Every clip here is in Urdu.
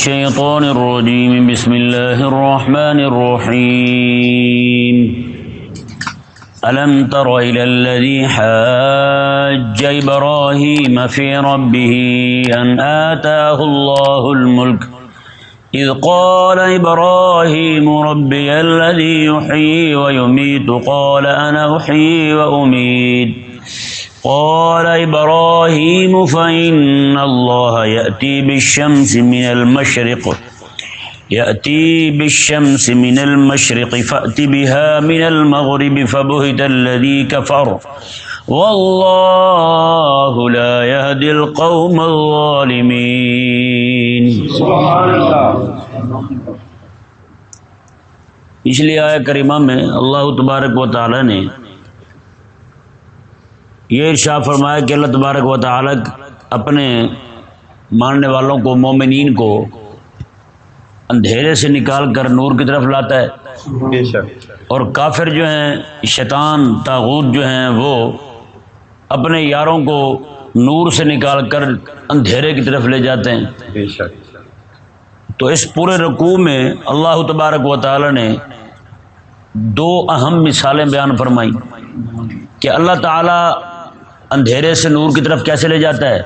الشيطان الرجيم. بسم الله الرحمن الرحيم. ألم تر إلى الذي حاج إبراهيم في ربه أن آتاه الله الملك؟ إذ قال إبراهيم ربي الذي يحيي ويميت، قال أنا أحيي وأميت. قال إبراهيم فإن الله يأتي بالشمس من المشرق. يأتي بالشمس من المشرق فأت بها من المغرب فبهت الذي كفر. والله لا يهدي القوم الظالمين. سبحان الله پچھلی آئے کریمہ میں اللہ تبارک و تعالی نے یہ ارشاد فرمایا کہ اللہ تبارک و تعالی اپنے ماننے والوں کو مومنین کو اندھیرے سے نکال کر نور کی طرف لاتا ہے۔ اور کافر جو ہیں شیطان تاغوت جو ہیں وہ اپنے یاروں کو نور سے نکال کر اندھیرے کی طرف لے جاتے ہیں۔ تو اس پورے رقوع میں اللہ تبارک و تعالی نے دو اہم مثالیں بیان فرمائی کہ اللہ تعالی اندھیرے سے نور کی طرف کیسے لے جاتا ہے؟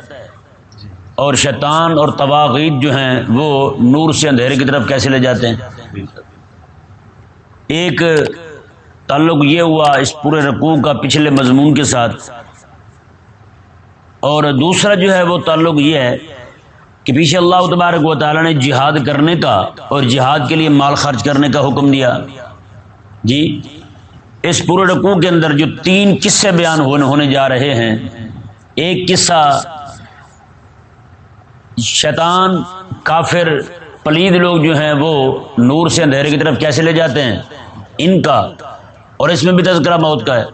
اور شیطان اور تواغید جو ہیں وہ نور سے اندھیرے کی طرف کیسے لے جاتے ہیں؟ ایک تعلق یہ ہوا اس پورے رقوع کا پچھلے مضمون کے ساتھ۔ اور دوسرا جو ہے وہ تعلق یہ ہے کہ پیچھے اللہ تبارک و تعالیٰ نے جہاد کرنے کا اور جہاد کے لیے مال خرچ کرنے کا حکم دیا۔ جی؟ اس پورے رقوع کے اندر جو تین قصے بیان ہونے جا رہے ہیں، ایک قصہ شیطان، کافر، پلید لوگ جو ہیں وہ نور سے اندھیرے کی طرف کیسے لے جاتے ہیں؟ ان کا۔ اور اس میں بھی تذکرہ موت کا ہے۔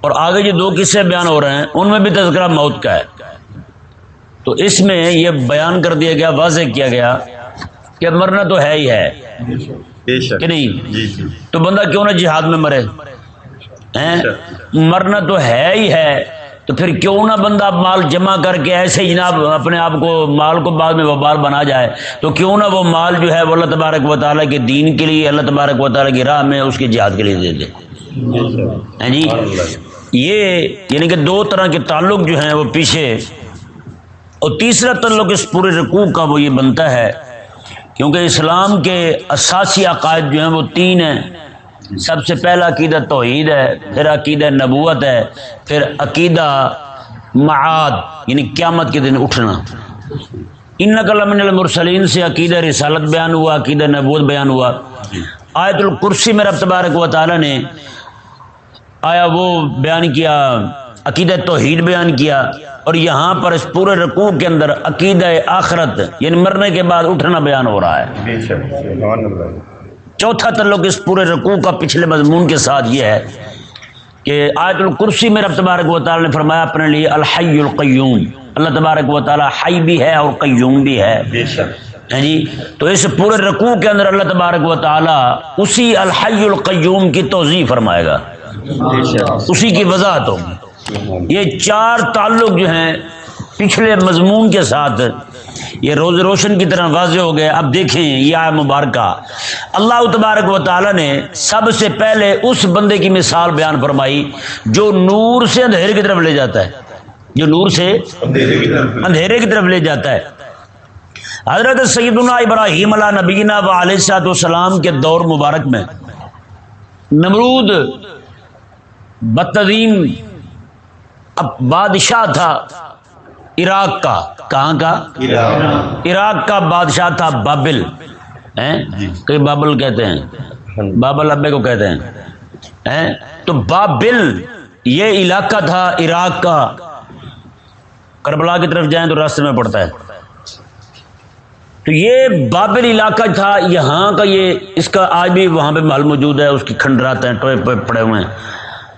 اور آگے جو دو قصے بیان ہو رہے ہیں، ان میں بھی تذکرہ موت کا ہے۔ تو اس میں یہ بیان کر دیا گیا، واضح کیا گیا کہ مرنا تو ہے ہی ہے۔ کہ نہیں؟ جی جی تو بندہ کیوں نہ جہاد میں مرے؟ مرنا تو ہے ہی ہے تو پھر کیوں نہ بندہ مال جمع کر کے ایسے جناب اپنے آپ کو مال کو بعد میں وبال بنا جائے۔ تو کیوں نہ وہ مال جو ہے وہ اللہ تبارک و تعالیٰ کے دین کے لیے اللہ تبارک و تعالیٰ کی راہ میں اس کے جہاد کے لیے دے دے۔ جی؟ یہ یعنی کہ دو طرح کے تعلق جو ہیں وہ پیچھے۔ اور تیسرا تعلق اس پورے رقوع کا وہ یہ بنتا ہے کیونکہ اسلام کے اساسی عقائد جو ہیں وہ تین ہیں۔ سب سے پہلا عقیدہ توحید ہے، پھر عقیدہ نبوت ہے، پھر عقیدہ معاد یعنی قیامت کے دن اٹھنا۔ ان نقل من المرسلین سے عقیدہ رسالت بیان ہوا، عقیدہ نبوت بیان ہوا۔ آیت الکرسی میں رب تبارک و تعالی نے آیا وہ بیان کیا۔ عقیدہ توحید بیان کیا اور یہاں پر اس پورے رقوع کے اندر عقیدہ آخرت یعنی مرنے کے بعد اٹھنا بیان ہو رہا ہے۔ اللہ۔ چوتھا تعلق اس پورے رقوع کا پچھلے مضمون کے ساتھ یہ ہے کہ آیت الکرسی میں رب تبارک و تعالی نے فرمایا اپنے لیے الحی القیوم۔ اللہ تبارک و تعالی حی بھی ہے اور قیوم بھی ہے۔ بے شک ہیں جی؟ تو اس پورے رقوع کے اندر اللہ تبارک و تعالی اسی الحی القیوم کی توضیح فرمائے گا۔ شک اسی کی وضاحت ہوگی۔ یہ چار تعلق جو ہیں پچھلے مضمون کے ساتھ یہ روز روشن کی طرح واضح ہو گئے۔ اب دیکھیں یہ آئے مبارکہ۔ اللہ تبارک و تعالی نے سب سے پہلے اس بندے کی مثال بیان فرمائی جو نور سے اندھیرے کی طرف لے جاتا ہے۔ جو نور سے اندھیرے کی طرف۔ لے جاتا ہے۔ حضرت سیدنا ابراہیم علیہ نبینہ و علیہ السلاۃ والسلام کے دور مبارک میں نمرود بدترین اب بادشاہ تھا عراق کا. کہاں کا؟ عراق. کا بادشاہ تھا بابل. ہیں؟ کئی بابل کہتے ہیں؟ بابل ابے کو کہتے ہیں؟ تو بابل یہ علاقہ تھا عراق کا. کربلا کی طرف جائیں تو راستے میں پڑتا ہے. تو یہ بابل علاقہ تھا. یہاں کا یہ اس کا آج بھی وہاں پہ محل موجود ہے. اس کی کھنڈرات ہیں ٹوئے پڑے ہوئے ہیں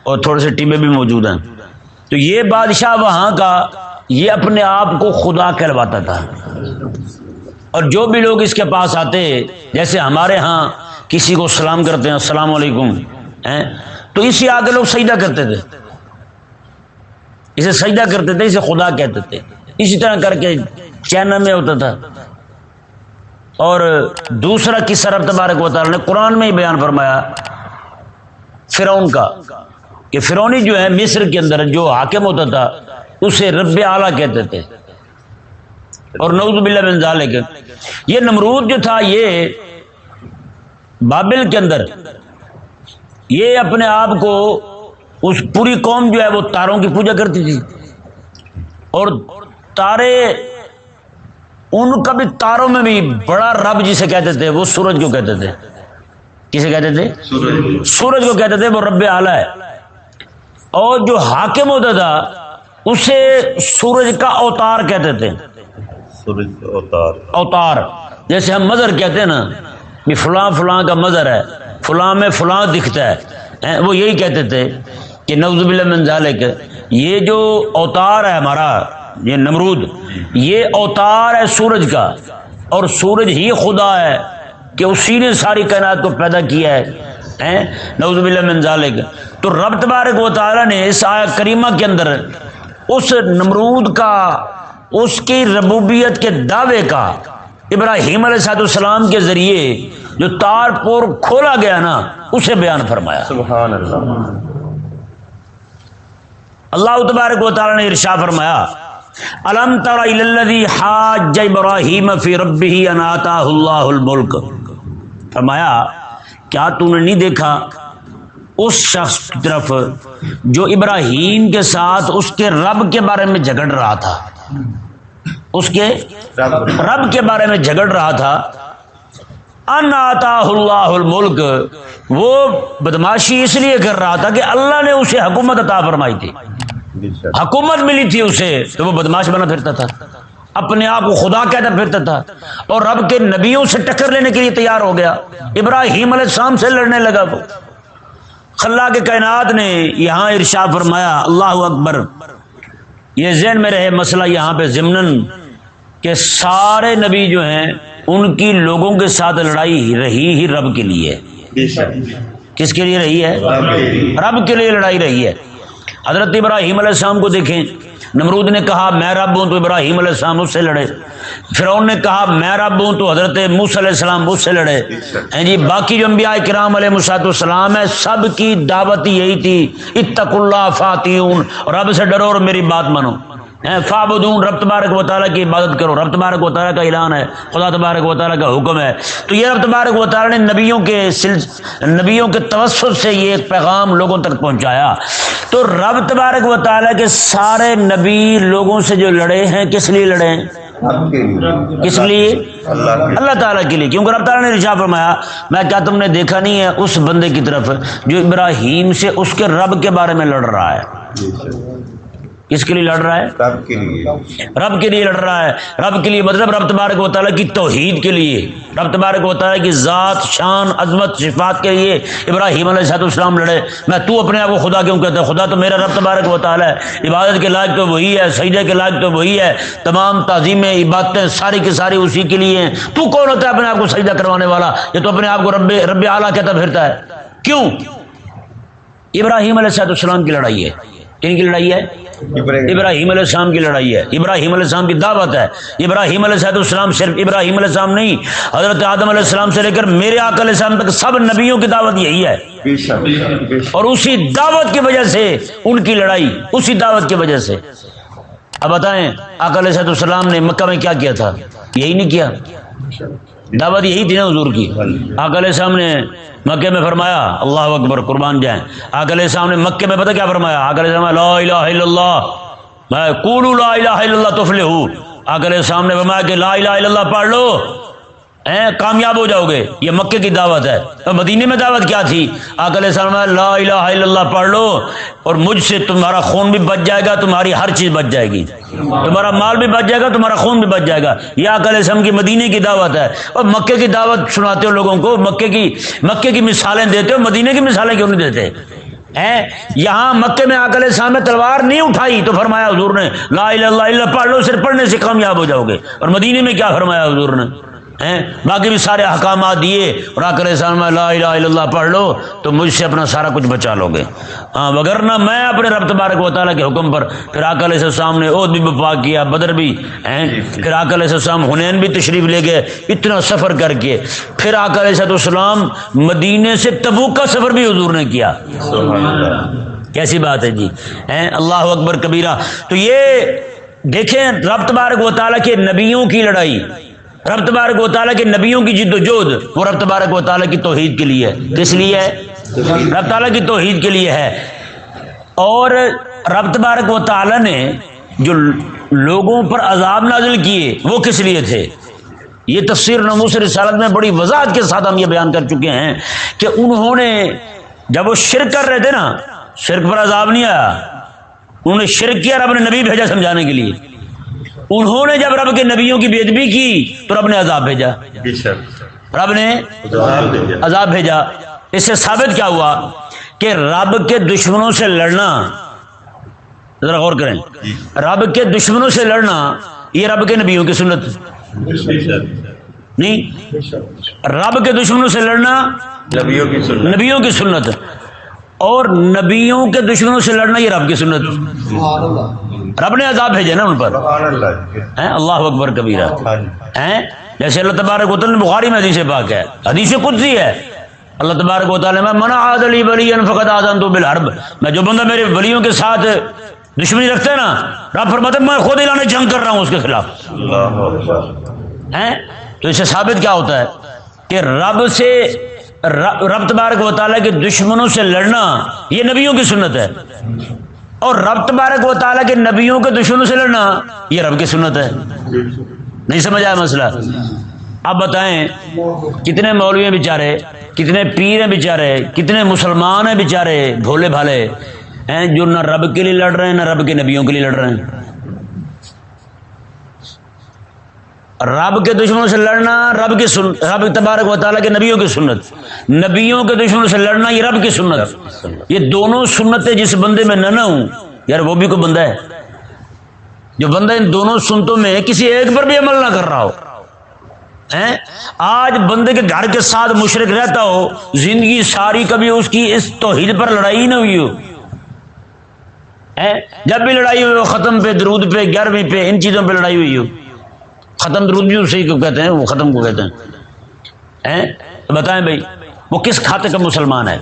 اور تھوڑے سے ٹیبے بھی موجود ہیں. تو یہ بادشاہ وہاں کا، یہ اپنے آپ کو خدا کہلواتا تھا۔ اور جو بھی لوگ اس کے پاس آتے، جیسے ہمارے ہاں کسی کو سلام کرتے ہیں، السلام علیکم، ہیں، تو اسی آگے لوگ سجدہ کرتے تھے۔ اسے سجدہ کرتے تھے، اسے خدا کہتے تھے۔ اسی طرح کر کے چائنا میں ہوتا تھا۔ اور دوسرا قصہ رب تبارک و تعالیٰ نے قرآن میں ہی بیان فرمایا، فرعون کا۔ کہ فرونی جو ہے مصر کے اندر جو حاکم ہوتا تھا اسے رب اعلیٰ کہتے تھے۔ اور نعوذ باللہ من ذالک۔ یہ نمرود جو تھا یہ بابل کے اندر یہ اپنے آپ کو اس پوری قوم جو ہے وہ تاروں کی پوجا کرتی تھی۔ اور تارے ان کا بھی تاروں میں بھی بڑا رب جسے کہتے تھے وہ سورج کو کہتے تھے۔ کسے کہتے تھے؟ سورج کو کہتے تھے وہ رب اعلیٰ ہے۔ اور جو حاکم ہوتا تھا اسے سورج کا اوتار کہتے تھے۔ سورج اوتار۔ اوتار جیسے ہم مظہر کہتے ہیں نا کہ فلاں فلاں کا مظہر ہے فلاں میں فلاں دکھتا ہے۔ وہ یہی کہتے تھے کہ نوز من ذالک یہ جو اوتار ہے ہمارا یہ نمرود یہ اوتار ہے سورج کا۔ اور سورج ہی خدا ہے کہ اسی نے ساری کائنات کو پیدا کیا ہے۔ باللہ من ذالک۔ تو رب تبارک و تعالی نے اس آیا کریمہ کے اندر اس نمرود کا اس کی ربوبیت کے دعوے کا ابراہیم علیہ صاحب السلام کے ذریعے جو تار پور کھولا گیا نا اسے بیان فرمایا۔ سبحان اللہ اللہ تبارک و تعالی نے ارشا فرمایا الم تر الی الذی حاج ابراہیم فی ربہ ان آتاہ اللہ الملک؟ فرمایا کیا تو نے نہیں دیکھا؟ اس شخص کی طرف جو ابراہیم کے ساتھ اس کے رب کے بارے میں جھگڑ رہا تھا، اس کے رب کے بارے میں جھگڑ رہا تھا، ان آتا اللہ الملک، وہ بدماشی اس لیے کر رہا تھا کہ اللہ نے اسے حکومت عطا فرمائی تھی۔ حکومت ملی تھی اسے تو وہ بدماش بنا پھرتا تھا۔ اپنے آپ کو خدا کہتا پھرتا تھا۔ اور رب کے نبیوں سے ٹکر لینے کے لیے تیار ہو گیا۔ ابراہیم علیہ السلام سے لڑنے لگا وہ۔ خلا کے کائنات نے یہاں ارشاد فرمایا اللہ اکبر۔ یہ ذہن میں رہے مسئلہ یہاں پہ ضمن کہ سارے نبی جو ہیں ان کی لوگوں کے ساتھ لڑائی ہی رہی ہی رب کے لیے۔ کس کے لیے رہی ہے؟ رب کے لیے لڑائی رہی ہے۔ حضرت ابراہیم علیہ السلام کو دیکھیں۔ نمرود نے کہا، میں رب ہوں تو ابراہیم علیہ السلام اس سے لڑے۔ فرعون نے کہا، میں رب ہوں تو حضرت موس علیہ السلام اس سے لڑے۔ ہیں جی باقی جو انبیاء کرام علیہ مساط السلام ہے سب کی دعوت یہی تھی اتق اللہ فاتیون رب سے ڈرو اور میری بات مانو۔ فابدون رب تبارک و تعالیٰ کی عبادت کرو۔ رب تبارک و تعالیٰ کا اعلان ہے خدا تبارک و تعالیٰ کا حکم ہے۔ تو یہ رب تبارک و تعالیٰ نے نبیوں کے سلس نبیوں کے توسط سے یہ ایک پیغام لوگوں تک پہنچایا۔ تو رب تبارک و تعالیٰ کے سارے نبی لوگوں سے جو لڑے ہیں کس لیے لڑے ہیں؟ کس لیے؟ اللہ تعالیٰ کے لیے۔ کیونکہ رب تعالیٰ نے رشا فرمایا میں کیا تم نے دیکھا نہیں ہے اس بندے کی طرف جو ابراہیم سے اس کے رب کے بارے میں لڑ رہا ہے؟ شک کس کے لیے لڑ رہا ہے؟ رب کے لیے۔ رب کے لیے لڑ رہا ہے۔ رب کے لیے مطلب رب تبارک و تعالیٰ کی توحید کے لیے۔ رب تبارک و تعالیٰ کی ذات شان عظمت صفات کے لیے ابراہیم علیہ صاحب السلام لڑے۔ میں تو اپنے آپ کو خدا کیوں کہتا ہے خدا تو میرا رب تبارک و تعالیٰ ہے۔ عبادت کے لائق تو وہی ہے سجدے کے لائق تو وہی ہے۔ تمام تعظیمیں عبادتیں ساری کی ساری اسی کے لیے ہیں۔ تو کون ہوتا ہے اپنے آپ کو سجدہ کروانے والا؟ یہ تو اپنے آپ کو رب رب اعلیٰ کہتا پھرتا ہے۔ کیوں؟ ابراہیم علیہ صاحب السلام کی لڑائی ہے۔ کن کی لڑائی ہے؟ ابراہیم. علیہ السلام کی لڑائی ہے۔ ابراہیم علیہ السلام کی دعوت ہے۔ ابراہیم علیہ السلام صرف ابراہیم علیہ السلام نہیں حضرت آدم علیہ السلام سے لے کر میرے آقا علیہ السلام تک سب نبیوں کی دعوت یہی ہے۔ اور اسی دعوت کی وجہ سے ان کی لڑائی اسی دعوت کی وجہ سے۔ اب بتائیں آقا علیہ السلام نے مکہ میں کیا کیا تھا؟ یہی نہیں کیا۔ دعوت یہی تھی نا حضور کی۔ آقا علیہ السلام نے مکے میں فرمایا، اللہ اکبر، قربان جائیں۔ آقا علیہ السلام نے مکے میں پتہ کیا فرمایا؟ آقا علیہ السلام لا الہ الا اللہ۔ میں قولوا لا الہ الا اللہ تفلحو۔ آقا علیہ السلام نے فرمایا کہ لا الہ الا اللہ پڑھ لو۔ کامیاب ہو جاؤ گے۔ یہ مکے کی دعوت ہے۔ اور مدینے میں دعوت کیا تھی؟ آقا علیہ السلام نے لا الہ الا اللہ پڑھ لو اور مجھ سے تمہارا خون بھی بچ جائے گا، تمہاری ہر چیز بچ جائے گی۔ تمہارا مال بھی بچ جائے گا، تمہارا خون بھی بچ جائے گا۔ یہ آقا علیہ السلام کی مدینے کی دعوت ہے۔ اور مکے کی دعوت سناتے ہو لوگوں کو، مکے کی مکے کی مثالیں دیتے ہو، مدینے کی مثالیں کیوں نہیں دیتے؟ ہیں یہاں مکے میں آکل سامنے تلوار نہیں اٹھائی تو فرمایا حضور نے، لا الہ الا اللہ پڑھ لو، صرف پڑھنے سے کامیاب ہو جاؤ گے۔ اور مدینے میں کیا فرمایا حضور نے؟ ہیں؟ باقی بھی سارے احکامات دیے اور آ کر میں لا الہ الا اللہ پڑھ لو تو مجھ سے اپنا سارا کچھ بچا لو گے۔ ہاں وگرنہ میں اپنے رب تبارک و تعالیٰ کے حکم پر پھر آکل علیہ السلام نے عہد بھی بپا کیا، بدر بھی، ہیں؟ پھر آکل علیہ السلام حنین بھی تشریف لے گئے، اتنا سفر کر کے۔ پھر آکل علیہ السلام مدینے سے تبوک کا سفر بھی حضور نے کیا۔ کیسی بات ہے جی؟ اللہ اکبر کبیرہ۔ تو یہ دیکھیں رب تبارک و تعالیٰ کے نبیوں کی لڑائی۔ رب تبارک و تعالیٰ کے نبیوں کی جد و جہد وہ رب تبارک و تعالیٰ کی توحید کے لیے ہے۔ کس لیے ہے؟ رب تعالیٰ کی توحید کے لیے ہے۔ اور رب تبارک و تعالیٰ نے جو لوگوں پر عذاب نازل کیے، وہ کس لیے تھے؟ یہ تفسیر نموس رسالت میں بڑی وضاحت کے ساتھ ہم یہ بیان کر چکے ہیں کہ انہوں نے جب وہ شرک کر رہے تھے نا، شرک پر عذاب نہیں آیا، انہوں نے شرک کیا رب نے نبی بھیجا سمجھانے کے لیے۔ انہوں نے جب رب کے نبیوں کی بےدبی کی تو رب نے عذاب بھیجا۔ بے شک۔ رب نے عذاب بھیجا۔ اس سے ثابت کیا ہوا کہ رب کے دشمنوں سے لڑنا ذرا غور کریں۔ رب کے دشمنوں سے لڑنا یہ رب کے نبیوں کی سنت۔ بے شک۔ نہیں؟ رب کے دشمنوں سے لڑنا نبیوں کی سنت۔ نبیوں کی سنت۔ اور نبیوں کے دشمنوں سے لڑنا یہ رب کی سنت۔ رب نے عذاب بھیجے نا ان پر۔ سبحان اللہ ہیں؟ اکبر کبیرہ۔ ہاں جی۔ ہیں؟ جیسے اللہ تبارک و تعالیٰ بخاری میں حدیث پاک ہے۔ حدیث قدسی ہے۔ اللہ تبارک و تعالیٰ میں منع علی ولی فقط آزان تو بالحرب. میں جو بندہ میرے ولیوں کے ساتھ دشمنی رکھتا ہے نا رب فرماتے ہیں میں خود اعلان جنگ کر رہا ہوں اس کے خلاف۔ ہیں؟ تو اس سے ثابت کیا ہوتا ہے کہ رب سے رب رب تبارک و تعالیٰ کے دشمنوں سے لڑنا یہ نبیوں کی سنت ہے۔ اور رب تبارک و تعالیٰ کے نبیوں کے دشمنوں سے لڑنا یہ رب کی سنت ہے۔ نہیں سمجھ آیا مسئلہ؟ اب بتائیں، کتنے مولوی ہیں بیچارے، کتنے پیر ہیں بیچارے، کتنے مسلمان ہیں بیچارے، بھولے بھالے ہیں جو نہ رب کے لیے لڑ رہے ہیں، نہ رب کے نبیوں کے لیے لڑ رہے ہیں۔ رب کے دشمنوں سے لڑنا، رب کی سن، رب تبارک و تعالیٰ کے نبیوں کی سنت۔ نبیوں کے دشمنوں سے لڑنا یہ رب کی سنت۔ یہ دونوں سنتیں جس بندے میں نہ نہ ہوں، یار وہ بھی کوئی بندہ ہے۔ جو بندہ ان دونوں سنتوں میں کسی ایک پر بھی عمل نہ کر رہا ہو۔ آج بندے کے گھر کے ساتھ مشرق رہتا ہو، زندگی ساری کبھی اس کی اس توحید پر لڑائی نہ ہوئی ہو۔ جب بھی لڑائی ہوئی ہو، ختم پہ، درود پہ، گیارہویں پہ، ان چیزوں پہ لڑائی ہوئی ہو۔ ختم درود بھی اسی کو کہتے ہیں وہ ختم کو کہتے ہیں۔ بتائیں بھائی وہ کس کھاتے کا مسلمان ہے؟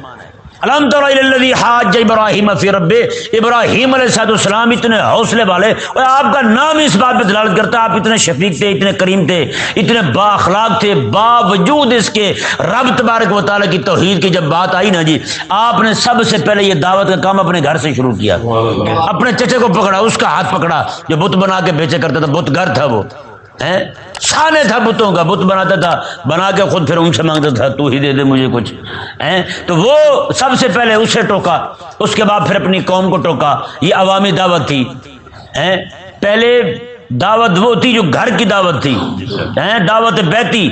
للہ حاج ابراہیم فی رب ابراہیم علیہ السلام السلام اتنے حوصلے والے اور آپ کا نام اس بات پہ دلالت کرتا ہے آپ اتنے شفیق تھے اتنے کریم تھے اتنے با اخلاق تھے باوجود اس کے رب تبارک و تعالیٰ کی توحید کی جب بات آئی نا جی آپ نے سب سے پہلے یہ دعوت کا کام اپنے گھر سے شروع کیا۔ اپنے چچے کو پکڑا اس کا ہاتھ پکڑا جو بت بنا کے بیچے کرتا تھا بت گھر تھا وہ؟ سانے تھا بتوں کا بت بناتا تھا۔ بنا کے خود پھر ان سے مانگتا تھا تو ہی دے دے مجھے کچھ۔ ہیں؟ تو وہ سب سے پہلے اسے ٹوکا اس کے بعد پھر اپنی قوم کو ٹوکا۔ یہ عوامی دعوت تھی۔ ہیں؟ پہلے دعوت وہ تھی جو گھر کی دعوت تھی۔ ہیں؟ دعوت بیتی۔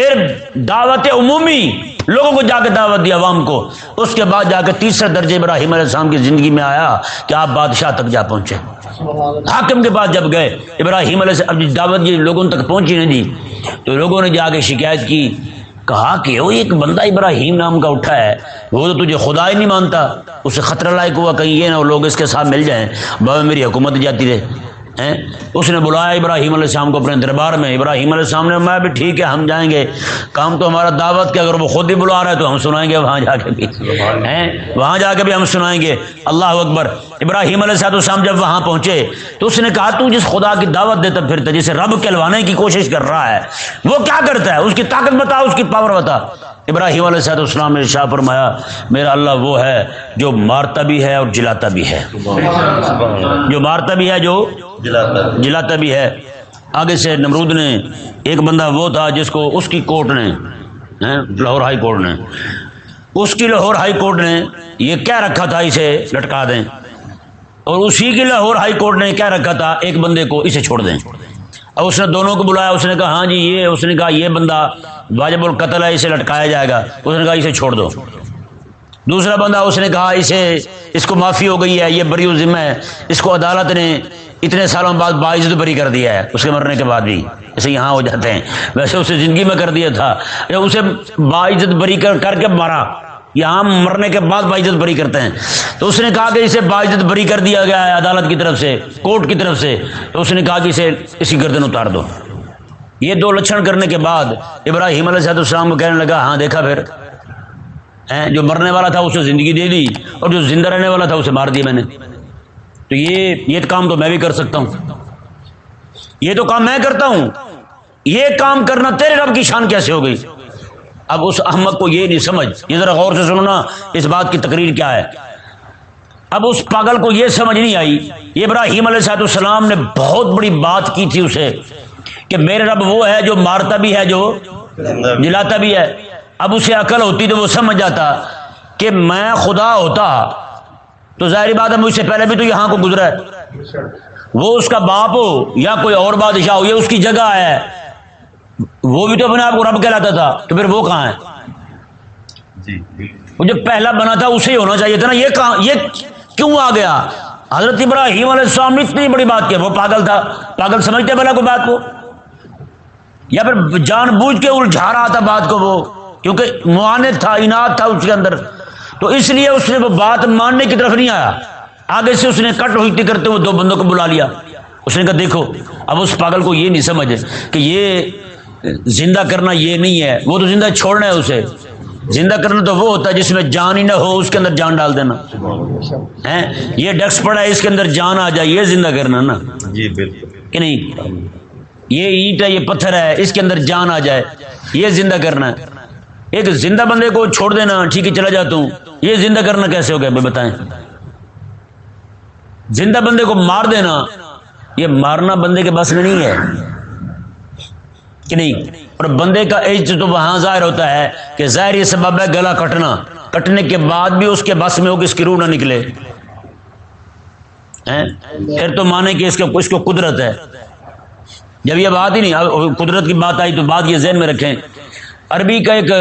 پھر دعوت عمومی لوگوں کو جا کے دعوت دی عوام کو۔ اس کے بعد جا کے تیسرے درجے ابراہیم علیہ السلام کی زندگی میں آیا کہ آپ بادشاہ تک جا پہنچے۔ حاکم کے پاس جب گئے، ابراہیم علیہ السلام جی دعوت یہ لوگوں تک پہنچی نہیں دی تو لوگوں نے جا کے شکایت کی، کہا کہ وہ ایک بندہ ابراہیم نام کا اٹھا ہے، وہ تو تجھے خدا ہی نہیں مانتا، اسے خطرہ لائق ہوا کہیں یہ نہ لوگ اس کے ساتھ مل جائیں بابا میری حکومت جاتی رہے۔ اس نے بلایا ابراہیم علیہ السلام کو اپنے دربار میں۔ ابراہیم علیہ السلام نے میں بھی ٹھیک ہے ہم جائیں گے۔ کام تو ہمارا دعوت کے اگر وہ خود ہی بلا رہا ہے تو ہم سنائیں گے وہاں جا کے بھی۔ ہیں؟ وہاں جا کے بھی ہم سنائیں گے۔ اللہ اکبر۔ ابراہیم علیہ السلام السلام جب وہاں پہنچے تو اس نے کہا تو جس خدا کی دعوت دیتا پھرتا جسے رب کہلوانے کی کوشش کر رہا ہے۔ وہ کیا کرتا ہے؟ اس کی طاقت بتا اس کی پاور بتا۔ ابراہیم علیہ صاحب السلام نے شاہ فرمایا میرا اللہ وہ ہے جو مارتا بھی ہے اور جلاتا بھی ہے۔ جو مارتا بھی ہے جو جلاتا بھی ہے۔ آگے سے نمرود نے ایک بندہ وہ تھا جس کو اس کی کورٹ نے لاہور ہائی کورٹ نے۔ اس کی لاہور ہائی کورٹ نے یہ کیا رکھا تھا اسے لٹکا دیں۔ اور اسی کی لاہور ہائی کورٹ نے کیا رکھا تھا ایک بندے کو اسے چھوڑ دیں۔ اور اس نے دونوں کو بلایا، اس نے کہا ہاں جی یہ، اس نے کہا، یہ بندہ واجب القتل ہے، اسے لٹکایا جائے گا۔ اس نے کہا، اسے چھوڑ دو۔ دوسرا بندہ، اس نے کہا، اسے، اس کو معافی ہو گئی ہے، یہ بری ذمہ ہے۔ اس کو عدالت نے اتنے سالوں بعد باعزت بری کر دیا ہے، اس کے مرنے کے بعد بھی۔ ایسے یہاں ہو جاتے ہیں، ویسے اسے زندگی میں کر دیا تھا۔ اسے باعزت بری کر کر کے مارا یہاں مرنے کے بعد باعزت بری کرتے ہیں۔ تو اس نے کہا کہ اسے باعزت بری کر دیا گیا ہے عدالت کی طرف سے، کورٹ کی طرف سے۔ تو اس نے کہا کہ اسے اسی گردن اتار دو۔ یہ دو لچھن کرنے کے بعد ابراہیم علیہ صاحب السلام کو کہنے لگا ہاں دیکھا پھر۔ جو مرنے والا تھا، اسے زندگی دے دی۔ اور جو زندہ رہنے والا تھا، اسے مار دیا میں نے۔ تو یہ یہ کام تو میں بھی کر سکتا ہوں۔ یہ تو کام میں کرتا ہوں۔ یہ کام کرنا تیرے رب کی شان کیسے ہو گئی؟ اب اس احمد کو یہ نہیں سمجھ۔ یہ ذرا غور سے سننا اس بات کی تقریر کیا ہے؟ اب اس پاگل کو یہ سمجھ نہیں آئی۔ ابراہیم علیہ صاحب السلام نے بہت بڑی بات کی تھی اسے کہ میرے رب وہ ہے جو مارتا بھی ہے، جو جلاتا بھی ہے۔ اب اسے عقل ہوتی تو وہ سمجھ جاتا کہ میں خدا ہوتا۔ تو ظاہری بات ہے مجھ سے پہلے بھی تو یہاں کو گزرا ہے۔ وہ اس کا باپ ہو یا کوئی اور بادشاہ ہو یہ اس کی جگہ ہے۔ وہ بھی تو اپنے آپ کو رب کہلاتا تھا تو پھر وہ کہاں ہے؟ جی۔ وہ جو پہلا بنا تھا اسے ہی ہونا چاہیے تھا نا۔ یہ کہاں یہ کیوں آ گیا؟ حضرت ابراہیم علیہ السلام نے اتنی بڑی بات کی۔ وہ پاگل تھا۔ پاگل سمجھتے بلا کوئی بات کو؟ یا پھر جان بوجھ کے الجھا رہا تھا بات کو وہ؟ کیونکہ معاند تھا انعد تھا اس کے اندر۔ تو اس لیے اس نے وہ بات ماننے کی طرف نہیں آیا۔ آگے سے اس نے کٹ ہوئی کرتے ہوئے دو بندوں کو بلا لیا۔ اس نے کہا دیکھو اب اس پاگل کو یہ نہیں سمجھ کہ یہ زندہ کرنا یہ نہیں ہے۔ وہ تو زندہ چھوڑنا ہے اسے۔ زندہ کرنا تو وہ ہوتا ہے جس میں جان ہی نہ ہو اس کے اندر جان ڈال دینا۔ یہ ڈیکس پڑا ہے اس کے اندر جان آ جائے یہ زندہ کرنا نا۔ جی بالکل۔ کہ نہیں؟ یہ اینٹ ہے یہ پتھر ہے اس کے اندر جان آ جائے۔ یہ زندہ کرنا ہے۔ ایک زندہ بندے کو چھوڑ دینا، ٹھیک ہے، چلا جاتا ہوں یہ زندہ کرنا کیسے ہو گیا؟ بتائیں۔ زندہ بندے کو مار دینا، یہ مارنا بندے کے بس میں نہیں ہے۔ کہ نہیں؟ اور بندے کا ایج تو وہاں ظاہر ہوتا ہے کہ ظاہر یہ سبب ہے گلا کٹنا۔ کٹنے کے بعد بھی اس کے بس میں ہو کہ اس کی روح نہ نکلے۔ پھر تو مانے کہ اس کے اس کو قدرت ہے۔ جب یہ بات ہی نہیں قدرت کی بات آئی تو بات یہ ذہن میں رکھیں۔ عربی کا ایک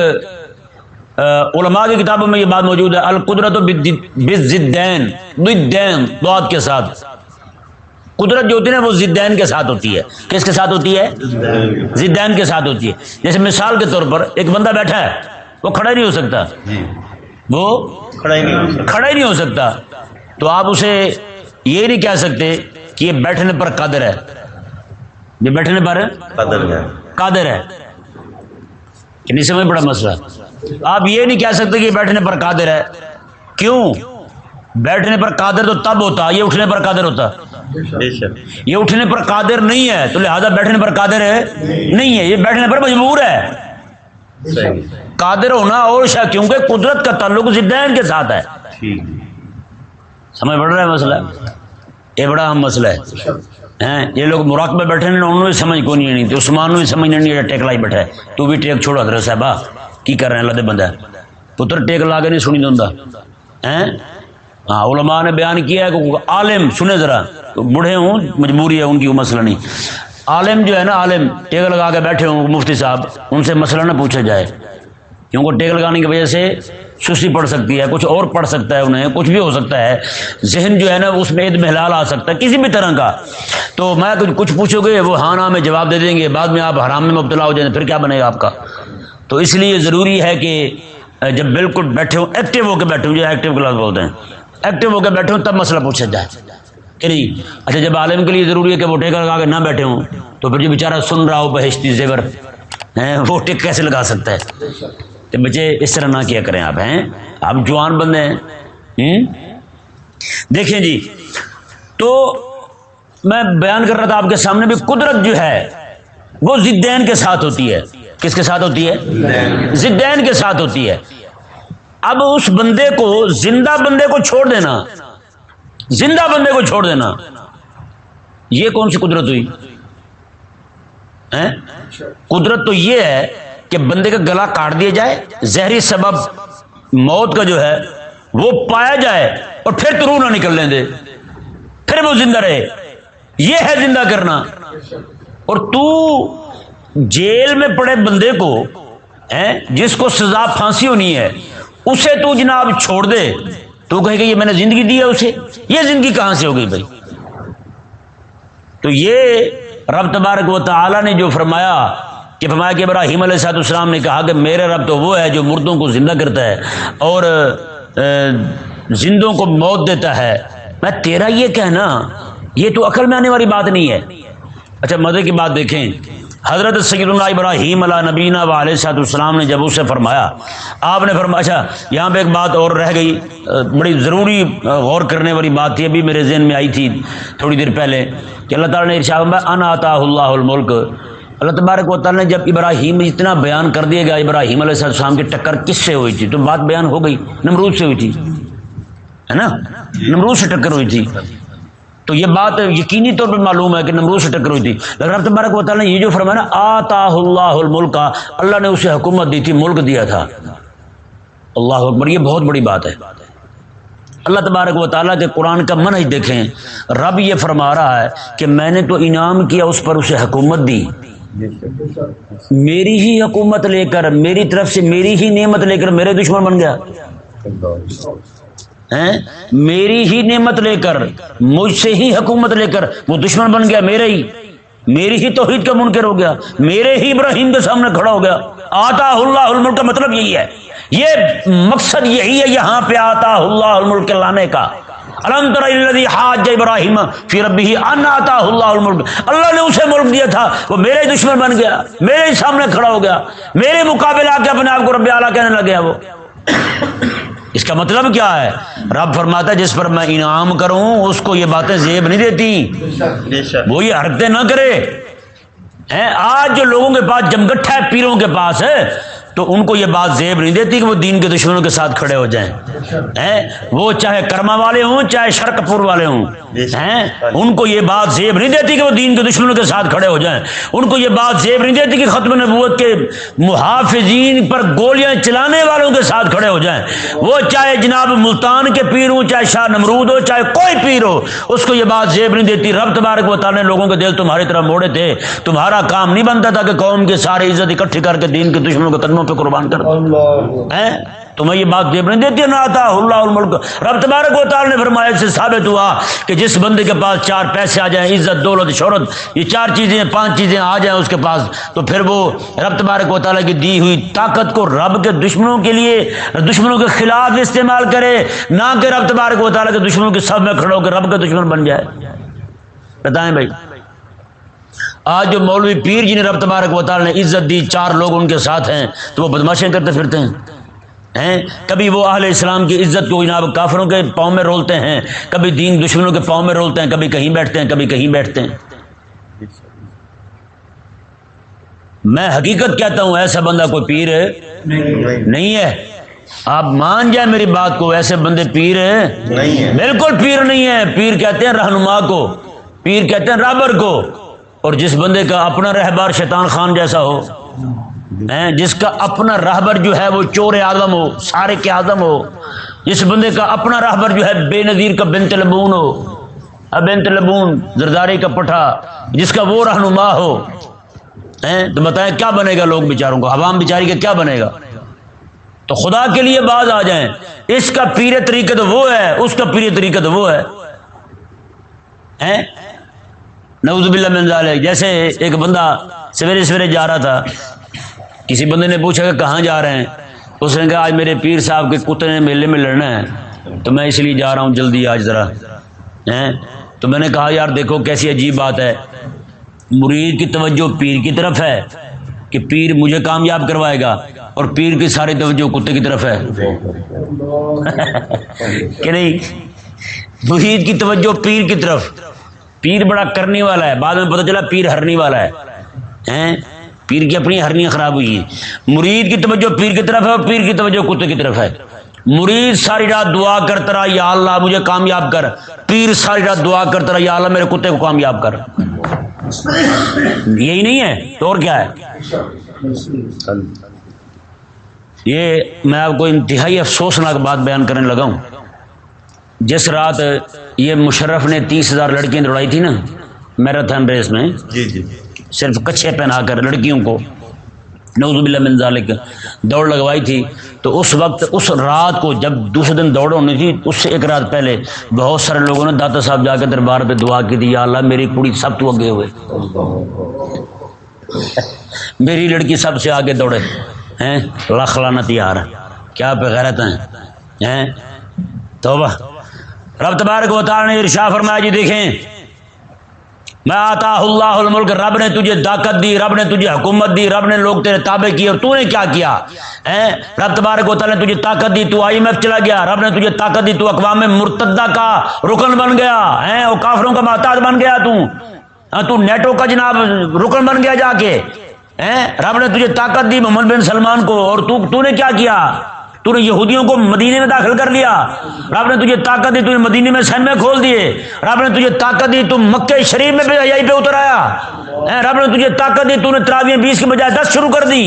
علماء کی کتابوں میں یہ بات موجود ہے القدرت دعات کے ساتھ۔ قدرت جو ہوتی ہے وہ زدین کے ساتھ ہوتی ہے۔ کس کے ساتھ ہوتی ہے؟ زدین کے ساتھ ہوتی ہے۔ جیسے مثال کے طور پر ایک بندہ بیٹھا ہے وہ کھڑا نہیں ہو سکتا۔ جی۔ وہ کھڑا ہی نہیں ہو سکتا۔ تو آپ اسے یہ نہیں کہہ سکتے کہ یہ بیٹھنے پر قادر ہے۔ یہ بیٹھنے پر قدر ہے۔ کہ نہیں سمجھ بڑا مسئلہ؟ آپ یہ نہیں کہہ سکتے کہ بیٹھنے پر قادر ہے۔ کیوں؟ بیٹھنے پر قادر تو تب ہوتا یہ اٹھنے پر قادر ہوتا۔ یہ اٹھنے پر قادر نہیں ہے تو لہذا بیٹھنے پر قادر ہے؟ نہیں ہے یہ بیٹھنے پر مجبور ہے۔ قادر ہونا اور شا کیونکہ قدرت کا تعلق زدین کے ساتھ ہے۔ سمجھ پڑ رہا ہے مسئلہ؟ یہ بڑا اہم مسئلہ ہے۔ یہ لوگ مراقبے بیٹھے ہیں، انہوں نے سمجھ کو نہیں تو عثمان بھی سمجھ نہیں ٹیک لائی بیٹھا ہے۔ تو بھی ٹیک چھوڑا حضرت صاحبہ۔ کی کر رہے ہیں؟ اللہ دے بندہ۔ پتر ٹیک لا کے نہیں سنی دوں ہاں علماء نے بیان کیا ہے کہ عالم سنے ذرا۔ تو بوڑھے ہوں، مجبوری ہے، ان کی وہ مسئلہ نہیں۔ عالم جو ہے نا، عالم ٹیک لگا کے بیٹھے ہوں، مفتی صاحب، ان سے مسئلہ نہ پوچھا جائے۔ کیونکہ ٹیک لگانے کی وجہ سے سستی پڑ سکتی ہے، کچھ اور پڑ سکتا ہے انہیں، کچھ بھی ہو سکتا ہے۔ ذہن جو ہے نا، اس میں عید محلال آ سکتا ہے، کسی بھی طرح کا۔ تو میں کچھ پوچھو گے، وہ ہاں نہ میں جواب دے دیں گے، بعد میں آپ حرام میں مبتلا ہو جائیں، پھر کیا بنے گا آپ کا؟ تو اس لیے ضروری ہے کہ جب بالکل بیٹھے ہوں ایکٹیو ہو کے بیٹھے ہوں، جو ایکٹیو کلاس بولتے ہیں۔ ایکٹیو ہو کے بیٹھے ہوں، تب مسئلہ پوچھا جائے۔ کہ نہیں؟ اچھا جب عالم کے لیے ضروری ہے کہ وہ ٹیک لگا کے نہ بیٹھے ہوں، تو پھر جو بیچارہ سن رہا ہو، بہشتی زیور، ہیں، وہ ٹیک کیسے لگا سکتا ہے؟ کہ بچے اس طرح نہ کیا کریں آپ، ہیں؟ آپ جوان بندے ہیں۔ دیکھیں جی تو میں بیان کر رہا تھا آپ کے سامنے بھی قدرت جو ہے، وہ زدین کے ساتھ ہوتی ہے۔ کس کے ساتھ ہوتی ہے؟ زدین کے ساتھ ہوتی ہے۔ اب اس بندے کو، زندہ بندے کو چھوڑ دینا۔ زندہ بندے کو چھوڑ دینا۔ یہ کون سی قدرت ہوئی؟ قدرت تو یہ ہے کہ بندے کا گلا کاٹ دیا جائے، زہری سبب موت کا جو ہے، وہ پایا جائے اور پھر تو روح نہ نکل لیں دے۔ پھر وہ زندہ رہے۔ یہ ہے زندہ کرنا۔ اور تو جیل میں پڑے بندے کو جس کو سزا پھانسی ہونی ہے، اسے تو جناب چھوڑ دے۔ تو کہے کہ یہ میں نے زندگی دی ہے اسے۔ یہ زندگی کہاں سے ہو گئی بھائی؟ تو یہ رب تبارک و تعالی نے جو فرمایا کہ فرمایا کہ ابراہیم علیہ صاحب السلام نے کہا کہ میرے رب تو وہ ہے جو مردوں کو زندہ کرتا ہے اور زندوں کو موت دیتا ہے۔ میں تیرا یہ کہنا، یہ تو عقل میں آنے والی بات نہیں ہے۔ اچھا مزے کی بات دیکھیں۔ حضرت سید اللہ ابراہیم علیہ نبینہ و علیہ صاحب السلام نے جب اسے فرمایا، آپ نے فرمایا اچھا یہاں پہ ایک بات اور رہ گئی۔ بڑی ضروری غور کرنے والی بات تھی، ابھی میرے ذہن میں آئی تھی تھوڑی دیر پہلے کہ اللہ تعالیٰ نے ارشاد ان عطا اللہ الملک۔ اللہ تبارک و تعالیٰ نے جب ابراہیم اتنا بیان کر دیا گیا، ابراہیم علیہ السلام کی ٹکر کس سے ہوئی تھی؟ تو بات بیان ہو گئی، نمرود سے ہوئی تھی، ہے نا؟ نمرود سے ٹکر ہوئی تھی۔ تو یہ بات یقینی طور پر معلوم ہے کہ نمرود سے ٹکر ہوئی تھی۔ لیکن رب تبارک و تعالیٰ نے یہ جو فرمایا نا آتا اللہ الملک، اللہ نے اسے حکومت دی تھی، ملک دیا تھا۔ اللہ اکبر، یہ بہت بڑی بات ہے۔ اللہ تبارک و تعالیٰ کے قرآن کا منحج دیکھیں، رب یہ فرما رہا ہے کہ میں نے تو انعام کیا، اس پر اسے حکومت دی۔ میری ہی حکومت لے کر، میری طرف سے میری ہی نعمت لے کر میرے دشمن بن گیا۔ میری ہی نعمت لے کر، مجھ سے ہی حکومت لے کر وہ دشمن بن گیا میرے ہی۔ میری ہی توحید کا منکر ہو گیا۔ میرے ہی ابراہیم کے سامنے کھڑا ہو گیا۔ آتا اللہ الملک کا مطلب یہی ہے۔ یہ مقصد یہی ہے یہاں پہ آتا اللہ الملک لانے کا۔ الم تر الذی حاج ابراہیم فی ربی ان آتا اللہ الملک۔ اللہ نے اسے ملک دیا تھا، وہ میرے دشمن بن گیا، میرے سامنے کھڑا ہو گیا، میرے مقابلے آ کے اپنے آپ کو رب اعلیٰ کہنے لگ گیا وہ۔ اس کا مطلب کیا ہے؟ رب فرماتا ہے، جس پر میں انعام کروں، اس کو یہ باتیں زیب نہیں دیتی۔ وہ یہ حرکتیں نہ کرے۔ آج جو لوگوں کے پاس جمگٹھا ہے، پیروں کے پاس ہے تو ان کو یہ بات زیب نہیں دیتی کہ وہ دین کے دشمنوں کے ساتھ کھڑے ہو جائیں۔ وہ چاہے کرما والے ہوں، چاہے شرک پور والے ہوں۔ ان کو یہ بات زیب نہیں دیتی کہ وہ دین کے دشمنوں کے ساتھ کھڑے ہو جائیں۔ ان کو یہ بات زیب نہیں دیتی کہ ختم نبوت کے محافظین پر گولیاں چلانے والوں کے ساتھ کھڑے ہو جائیں۔ وہ چاہے جناب ملتان کے پیر ہوں، چاہے شاہ نمرود ہو، چاہے کوئی پیر ہو، اس کو یہ بات زیب نہیں دیتی۔ رب تبارک و تعالیٰ نے لوگوں کے دل تمہاری طرح موڑے تھے۔ تمہارا کام نہیں بنتا تھا کہ قوم کی ساری عزت اکٹھی کر کے دین کے دشمنوں کے قدموں پہ قربان کر تمہیں یہ بات دیب نہیں دیتی نہ آتا اللہ الملک۔ رب تبارک و تعالی نے فرمایا سے ثابت ہوا کہ جس بندے کے پاس چار پیسے آ جائیں عزت دولت شہرت یہ چار چیزیں پانچ چیزیں آ جائیں اس کے پاس تو پھر وہ رب تبارک و تعالیٰ کی دی ہوئی طاقت کو رب کے دشمنوں کے لیے دشمنوں کے خلاف استعمال کرے نہ کہ رب تبارک و تعالیٰ کے دشمنوں کے سب میں کھڑے ہو کے رب کے دشمن بن جائے۔ بتائیں بھائی۔ آج جو مولوی پیر جی نے رب تبارک و تعالی نے عزت دی چار لوگ ان کے ساتھ ہیں تو وہ بدماشیں کرتے پھرتے ہیں۔ کبھی وہ اہل اسلام کی عزت کو جناب کافروں کے پاؤں میں رولتے ہیں کبھی دین دشمنوں کے پاؤں میں رولتے ہیں کبھی کہیں بیٹھتے ہیں کبھی کہیں بیٹھتے ہیں۔ میں حقیقت کہتا ہوں ایسا بندہ کوئی پیر نہیں ہے۔ آپ مان جائیں میری بات کو ایسے بندے پیر ہیں؟ بالکل پیر نہیں ہے۔ پیر کہتے ہیں رہنما کو پیر کہتے ہیں رابر کو۔ اور جس بندے کا اپنا رہبر شیطان خان جیسا ہو جس کا اپنا رہبر جو ہے وہ چور اعظم ہو سارے کے اعظم ہو، جس بندے کا اپنا رہبر جو ہے بے نظیر کا بنت لبون ہو بنت لبون زرداری کا پٹھا، جس کا وہ رہنما ہو تو بتائیں کیا بنے گا لوگ بیچاروں کو؟ عوام بیچاری کا کیا بنے گا؟ تو خدا کے لیے باز آ جائیں۔ اس کا پیر طریقہ تو وہ ہے، اس کا پیر طریقہ تو وہ ہے۔ نوز باللہ من ذالک۔ جیسے ایک بندہ سویرے سویرے جا رہا تھا، کسی بندے نے پوچھا کہ کہاں جا رہے ہیں؟ اس نے کہا، آج میرے پیر صاحب کے کتے نے میلے میں لڑنا ہے، تو میں اس لیے جا رہا ہوں جلدی آج ذرا۔ تو میں نے کہا، یار دیکھو کیسی عجیب بات ہے۔ مرید کی توجہ پیر کی طرف ہے کہ پیر مجھے کامیاب کروائے گا، اور پیر کی ساری توجہ کتے کی طرف ہے۔ کہ نہیں؟ مرید کی توجہ پیر کی طرف۔ پیر بڑا کرنے والا ہے، بعد میں پتہ چلا پیر ہرنے والا ہے۔ پیر کی اپنی ہرنیاں خراب ہوئی ہیں۔ مرید کی توجہ پیر کی طرف ہے اور پیر کی توجہ کتے کی طرف ہے۔ مرید ساری رات دعا کرتا رہا، یا اللہ مجھے کامیاب کر۔ پیر ساری رات دعا کرتا رہا، یا اللہ میرے کتے کو کامیاب کر۔ یہی نہیں ہے، تو اور کیا ہے؟ یہ میں آپ کو انتہائی افسوسناک بات بیان کرنے لگا ہوں۔ جس رات یہ مشرف نے تیس ہزار لڑکیاں دوڑائی تھی نا میراتھن ریس میں جی جی۔ صرف کچھے پہنا کر لڑکیوں کو نوز باللہ من ذالک دوڑ لگوائی تھی۔ تو اس وقت اس رات کو جب دوسرے دن دوڑ ہونی تھی اس سے ایک رات پہلے بہت سارے لوگوں نے داتا صاحب جا کے دربار پہ دعا کی تھی یا اللہ میری کڑی سب تو اگے ہوئے۔ میری لڑکی سب سے آگے دوڑے۔ ہیں؟ لاکھ لانت یار کیا پہ غیرت ہیں؟ ہیں؟ توبہ۔ رب تبارک و تعالی نے ارشا فرمایا جی دیکھیں، میں آتا اللہ الملک، رب نے تجھے طاقت دی، رب نے تجھے حکومت دی، رب نے لوگ تیرے تابع کیے اور تو نے کیا کیا؟ رب تبارک و تعالی نے تجھے طاقت دی، تو آئی ایم ایف چلا گیا، رب نے تجھے طاقت دی، تو اقوام مرتدہ کا رکن بن گیا، ہیں وہ کافروں کا محتاج بن گیا تو۔ ہاں، تو نیٹو کا جناب رکن بن گیا جا کے۔ رب نے تجھے طاقت دی، محمد بن سلمان کو، اور تو تو نے کیا کیا؟ تو نے یہودیوں کو مدینے میں داخل کر لیا رب نے تجھے طاقت دی تو نے مدینے میں سین کھول دیے رب نے تجھے طاقت دی تو مکہ شریف میں بھی یہی پہ اتر آیا رب نے تجھے طاقت دی تو نے تراویہ بیس کے بجائے دس شروع کر دی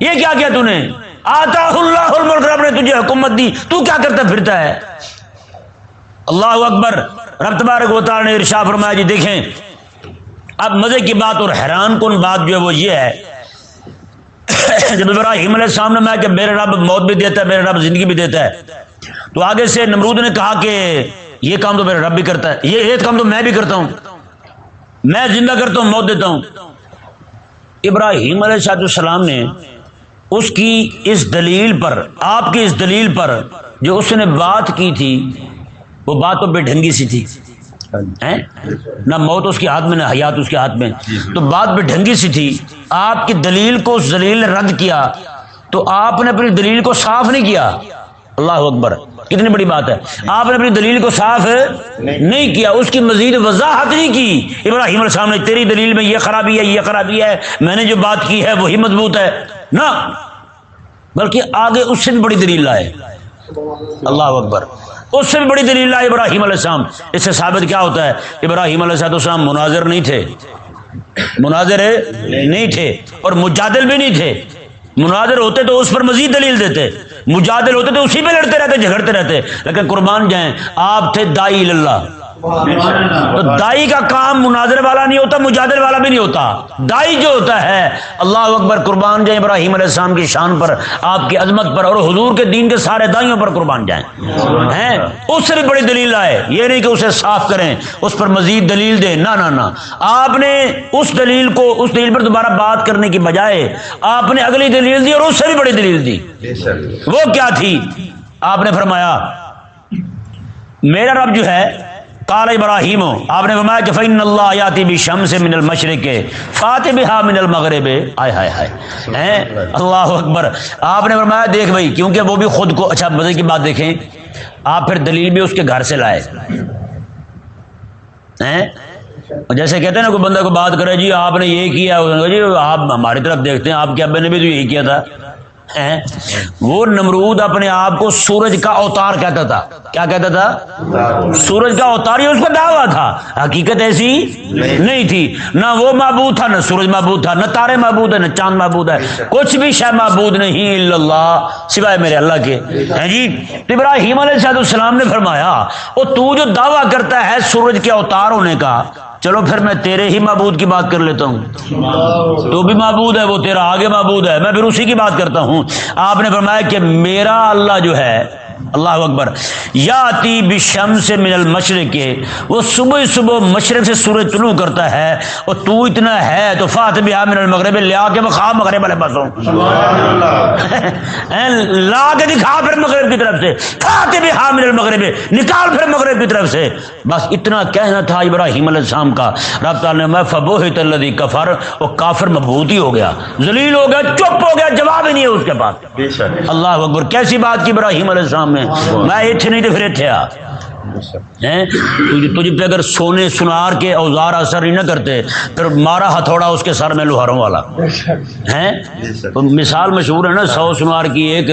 یہ کیا کیا تو نے آتا اللہ الملک رب نے تجھے حکومت دی تو کیا کرتا پھرتا ہے اللہ اکبر رب تبارک و تعالی نے ارشا فرمایا جی دیکھیں اب مزے کی بات اور حیران کن بات جو ہے وہ یہ ہے جب ابراہیم علیہ السلام نے میں کہ میرے رب موت بھی دیتا ہے، میرے رب زندگی بھی دیتا ہے۔ تو آگے سے نمرود نے کہا کہ یہ کام تو میرا رب بھی کرتا ہے۔ یہ ایک کام تو میں بھی کرتا ہوں۔ میں زندہ کرتا ہوں، موت دیتا ہوں۔ ابراہیم علیہ صاحب السلام نے اس کی اس دلیل پر، آپ کی اس دلیل پر جو اس نے بات کی تھی، وہ بات تو بے ڈھنگی سی تھی۔ نہ موت اس کے ہاتھ میں، نہ حیات اس کے ہاتھ میں۔ تو بات بے ڈھنگی سی تھی۔ آپ کی دلیل کو دلیل نے رد کیا۔ تو آپ نے اپنی دلیل کو صاف نہیں کیا۔ اللہ اکبر۔ کتنی بڑی بات ہے۔ آپ نے اپنی دلیل کو صاف نہیں کیا۔ اس کی مزید وضاحت نہیں کی۔ ابراہیم علیہ السلام نے، تیری دلیل میں یہ خرابی ہے، یہ خرابی ہے۔ میں نے جو بات کی ہے، وہی مضبوط ہے۔ نہ۔ بلکہ آگے اس سے بھی بڑی دلیل لائے۔ اللہ اکبر۔ اس سے بھی بڑی دلیل ہے ابراہیم علیہ السلام۔ اس سے ثابت کیا ہوتا ہے؟ ابراہیم علیہ السلام مناظر نہیں تھے۔ مناظر نہیں تھے اور مجادل بھی نہیں تھے۔ مناظر ہوتے تو اس پر مزید دلیل دیتے۔ مجادل ہوتے تو اسی پہ لڑتے رہتے، جھگڑتے رہتے۔ لیکن قربان جائیں، آپ تھے دائی اللہ تو دائی کا کام مناظر والا نہیں ہوتا مجادل والا بھی نہیں ہوتا۔ دائی جو ہوتا ہے اللہ اکبر قربان جائیں ابراہیم علیہ السلام کی شان پر آپ کی عظمت پر اور حضور کے دین کے سارے دائیوں پر قربان جائیں۔ ہیں؟ اس سے بھی بڑی دلیل آئے۔ یہ نہیں کہ اسے صاف کریں اس پر مزید دلیل دیں۔ نہ نہ نہ۔ آپ نے اس دلیل کو اس دلیل پر دوبارہ بات کرنے کی بجائے آپ نے اگلی دلیل دی اور اس سے بھی بڑی دلیل دی۔ وہ کیا تھی؟ آپ نے فرمایا میرا رب جو ہے کال ابراہیم آپ نے فرمایا کہ فین اللہ آیاتی بھی شم سے من المشرق فاتح من المغرب۔ آئے ہائے ہائے اللہ۔ اکبر۔ آپ نے فرمایا دیکھ بھائی کیونکہ وہ بھی خود کو اچھا مزے کی بات دیکھیں۔ آپ پھر دلیل بھی اس کے گھر سے لائے۔ جیسے کہتے ہیں نا کوئی بندہ کو بات کرے جی آپ نے یہ کیا۔ جی آپ ہماری طرف دیکھتے ہیں آپ کے ابے نے بھی تو یہی کیا تھا۔ وہ نمرود اپنے آپ کو سورج کا اوتار کہتا تھا۔ کیا کہتا تھا؟ سورج کا اوتار ہی اس کا دعویٰ تھا۔ حقیقت ایسی نہیں تھی۔ نہ وہ معبود تھا، نہ سورج معبود تھا، نہ تارے معبود ہے نہ چاند معبود ہے کچھ بھی شہ معبود نہیں اللہ، سوائے میرے اللہ کے۔ ہیں جی؟ ابراہیم علیہ السلام نے فرمایا وہ تو جو دعویٰ کرتا ہے سورج کے اوتار ہونے کا چلو پھر میں تیرے ہی معبود کی بات کر لیتا ہوں۔ تو بھی معبود ہے، وہ تیرا آگے معبود ہے۔ میں پھر اسی کی بات کرتا ہوں۔ آپ نے فرمایا کہ میرا اللہ جو ہے اللہ اکبر یا تی بشم سے من المشرق کے وہ صبح صبح مشرق سے سورج طلوع کرتا ہے اور تو اتنا ہے تو فاتح بہا من المغرب لیا کے بخوا مغرب والے پاس لا کے دکھا پھر مغرب کی طرف سے۔ فاتح بہا من المغرب نکال پھر مغرب کی طرف سے۔ بس اتنا کہنا تھا ابراہیم علیہ السلام کا۔ رب تعالیٰ نے میں فبوہت الذی کفر وہ کافر مبہوت ہی ہو گیا۔ ذلیل ہو گیا چپ ہو گیا جواب ہی نہیں ہے اس کے پاس۔ بے شک۔ اللہ اکبر کیسی بات کی ابراہیم علیہ السلام؟ نے میں اتنے نہیں تو پھر اتنے آ۔ تجھ تجھ پہ اگر سونے سنار کے اوزار اثر نہیں نہ کرتے پھر مارا ہتھوڑا اس کے سر میں لوہاروں والا۔ ہیں؟ تو مثال مشہور ہے نا سو سنار کی ایک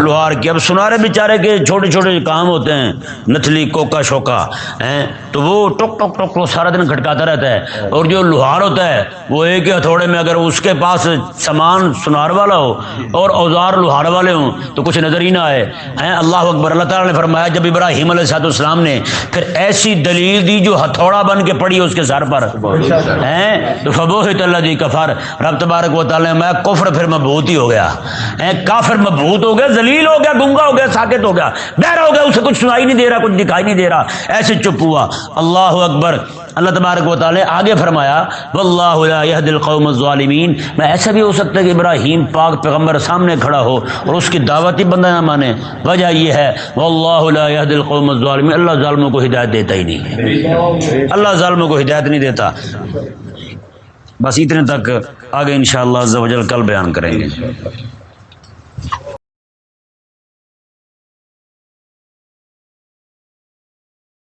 لوہار۔ کی۔ اب سنارے بیچارے کے چھوٹے چھوٹے کام ہوتے ہیں نتلی کوکا شوکا۔ ہیں؟ تو وہ ٹک ٹک ٹک ٹک سارا دن کھٹکاتا رہتا ہے۔ اور جو لوہار ہوتا ہے وہ ایک ہی ہتھوڑے میں اگر اس کے پاس سامان سنار والا ہو اور اوزار لوہار والے ہوں تو کچھ نظر ہی نہ آئے۔ ہیں؟ اللہ اکبر اللہ تعالیٰ نے فرمایا جب ابراہیم علیہ والسلام نے پھر ایسی دلیل دی جو ہتھوڑا بن کے پڑی اس کے سر پر۔ ہیں؟ تو فبوہت اللہ جی کفر رب تبارک و تعالی میں کفر پھر مبہوت ہی ہو گیا۔ ہیں؟ کافر مبہوت ہو گیا، ذلیل ہو گیا، گنگا ہو گیا، ساکت ہو گیا۔ بہرا ہو گیا، اسے کچھ سنائی نہیں دے رہا، کچھ دکھائی نہیں دے رہا۔ ایسے چپ ہوا۔ اللہ اکبر اللہ تبارک و تعالی آگے فرمایا، واللہ لا يهدي القوم الظالمین. میں ایسا بھی ہو سکتا ہے کہ ابراہیم پاک پیغمبر سامنے کھڑا ہو اور اس کی دعوت ہی بندہ نہ مانے۔ وجہ یہ ہے، واللہ لا يهدي القوم الظالمین. اللہ ظالموں کو ہدایت دیتا ہی نہیں اللہ ظالموں کو ہدایت نہیں دیتا۔ بس اتنے تک آگے انشاءاللہ عز کل بیان کریں گے۔